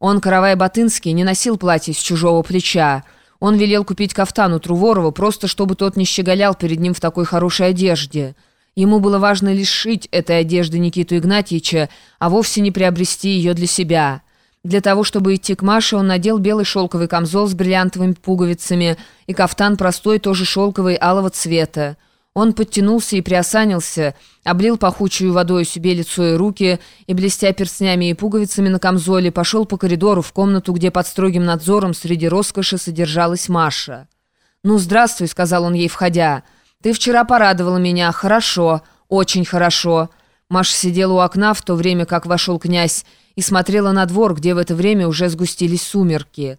Он, Каравай Батынский, не носил платье с чужого плеча. Он велел купить кафтану Труворову, просто чтобы тот не щеголял перед ним в такой хорошей одежде. Ему было важно лишь шить этой одежды Никиту Игнатьевича, а вовсе не приобрести ее для себя. Для того, чтобы идти к Маше, он надел белый шелковый камзол с бриллиантовыми пуговицами и кафтан простой, тоже шелковый, алого цвета. Он подтянулся и приосанился, облил пахучую водой себе лицо и руки, и, блестя перстнями и пуговицами на камзоле, пошел по коридору в комнату, где под строгим надзором среди роскоши содержалась Маша. «Ну, здравствуй», — сказал он ей, входя. «Ты вчера порадовала меня. Хорошо, очень хорошо». Маша сидела у окна, в то время как вошел князь, и смотрела на двор, где в это время уже сгустились сумерки.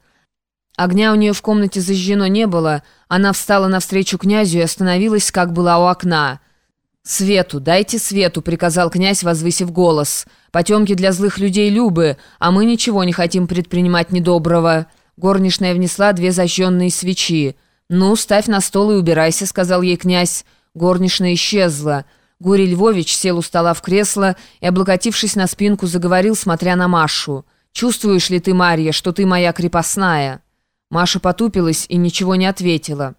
Огня у нее в комнате зажжено не было. Она встала навстречу князю и остановилась, как была у окна. «Свету, дайте свету», — приказал князь, возвысив голос. «Потемки для злых людей любы, а мы ничего не хотим предпринимать недоброго». Горничная внесла две зажженные свечи. «Ну, ставь на стол и убирайся», — сказал ей князь. Горничная исчезла. Гурий Львович сел у стола в кресло и, облокотившись на спинку, заговорил, смотря на Машу. «Чувствуешь ли ты, Марья, что ты моя крепостная?» Маша потупилась и ничего не ответила.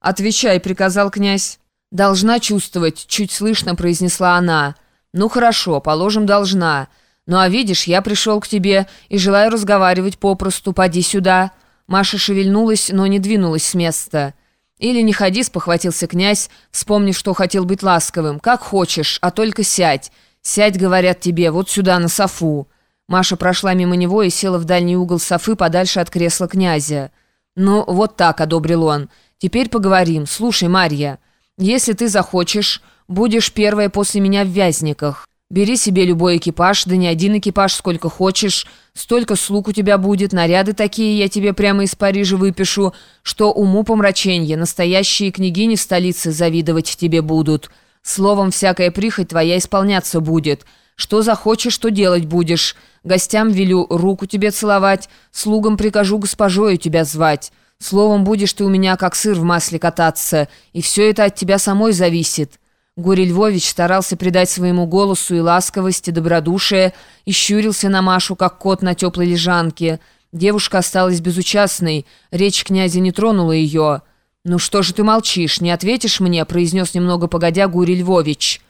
«Отвечай», — приказал князь. «Должна чувствовать», — чуть слышно произнесла она. «Ну хорошо, положим, должна. Ну а видишь, я пришел к тебе и желаю разговаривать попросту. Поди сюда». Маша шевельнулась, но не двинулась с места. «Или не ходи», — спохватился князь, вспомнив, что хотел быть ласковым. «Как хочешь, а только сядь. Сядь, говорят тебе, вот сюда, на софу». Маша прошла мимо него и села в дальний угол софы подальше от кресла князя. «Ну, вот так», — одобрил он. «Теперь поговорим. Слушай, Марья, если ты захочешь, будешь первая после меня в Вязниках. Бери себе любой экипаж, да не один экипаж, сколько хочешь. Столько слуг у тебя будет, наряды такие я тебе прямо из Парижа выпишу, что уму помраченье, настоящие княгини в столице завидовать тебе будут. Словом, всякая прихоть твоя исполняться будет». Что захочешь, что делать будешь. Гостям велю руку тебе целовать, слугам прикажу госпожою тебя звать. Словом, будешь ты у меня как сыр в масле кататься, и все это от тебя самой зависит». Гурий Львович старался придать своему голосу и ласковость, и добродушие, и щурился на Машу, как кот на теплой лежанке. Девушка осталась безучастной, речь князя не тронула ее. «Ну что же ты молчишь, не ответишь мне?» – произнес немного погодя Гурий Львович.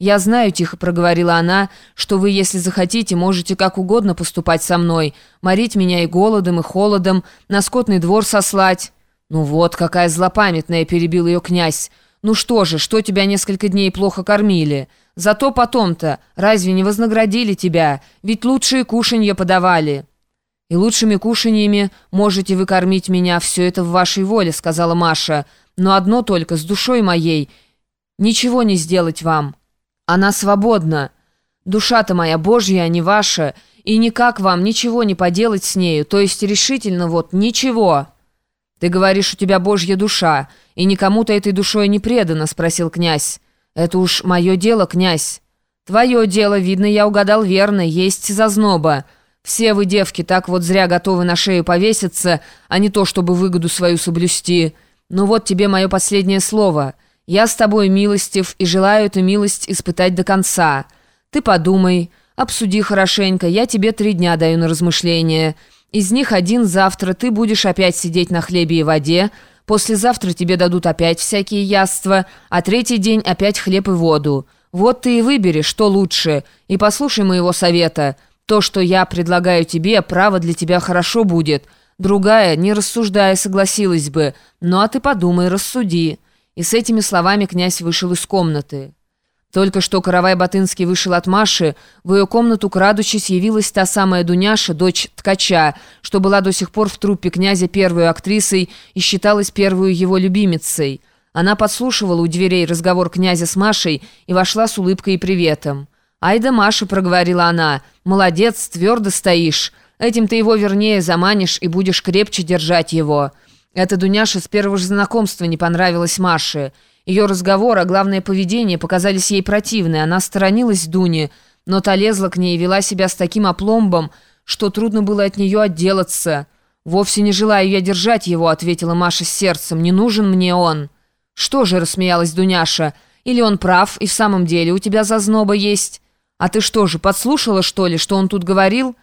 «Я знаю», — тихо проговорила она, «что вы, если захотите, можете как угодно поступать со мной, морить меня и голодом, и холодом, на скотный двор сослать». «Ну вот, какая злопамятная», — перебил ее князь. «Ну что же, что тебя несколько дней плохо кормили? Зато потом-то, разве не вознаградили тебя? Ведь лучшие кушанья подавали». «И лучшими кушаньями можете вы кормить меня, все это в вашей воле», — сказала Маша. «Но одно только, с душой моей, ничего не сделать вам». Она свободна. Душа-то моя Божья, а не ваша, и никак вам ничего не поделать с нею, то есть решительно вот ничего». «Ты говоришь, у тебя Божья душа, и никому-то этой душой не предана?» — спросил князь. «Это уж мое дело, князь». «Твое дело, видно, я угадал верно, есть зазноба. Все вы, девки, так вот зря готовы на шею повеситься, а не то, чтобы выгоду свою соблюсти. Ну вот тебе мое последнее слово». Я с тобой милостив и желаю эту милость испытать до конца. Ты подумай, обсуди хорошенько, я тебе три дня даю на размышление. Из них один завтра ты будешь опять сидеть на хлебе и воде, послезавтра тебе дадут опять всякие яства, а третий день опять хлеб и воду. Вот ты и выбери, что лучше, и послушай моего совета. То, что я предлагаю тебе, право для тебя хорошо будет. Другая, не рассуждая, согласилась бы. Ну а ты подумай, рассуди». И с этими словами князь вышел из комнаты. Только что Каравай-Батынский вышел от Маши, в ее комнату, крадучись, явилась та самая Дуняша, дочь ткача, что была до сих пор в труппе князя первой актрисой и считалась первую его любимицей. Она подслушивала у дверей разговор князя с Машей и вошла с улыбкой и приветом. «Ай да Маша», — проговорила она, — «молодец, твердо стоишь. Этим ты его вернее заманишь и будешь крепче держать его». Эта Дуняша с первого же знакомства не понравилась Маше. Ее разговор, а главное поведение показались ей противны. Она сторонилась Дуни, но та лезла к ней и вела себя с таким опломбом, что трудно было от нее отделаться. «Вовсе не желаю я держать его», — ответила Маша с сердцем. «Не нужен мне он». «Что же», — рассмеялась Дуняша, — «или он прав, и в самом деле у тебя зазноба есть? А ты что же, подслушала, что ли, что он тут говорил?»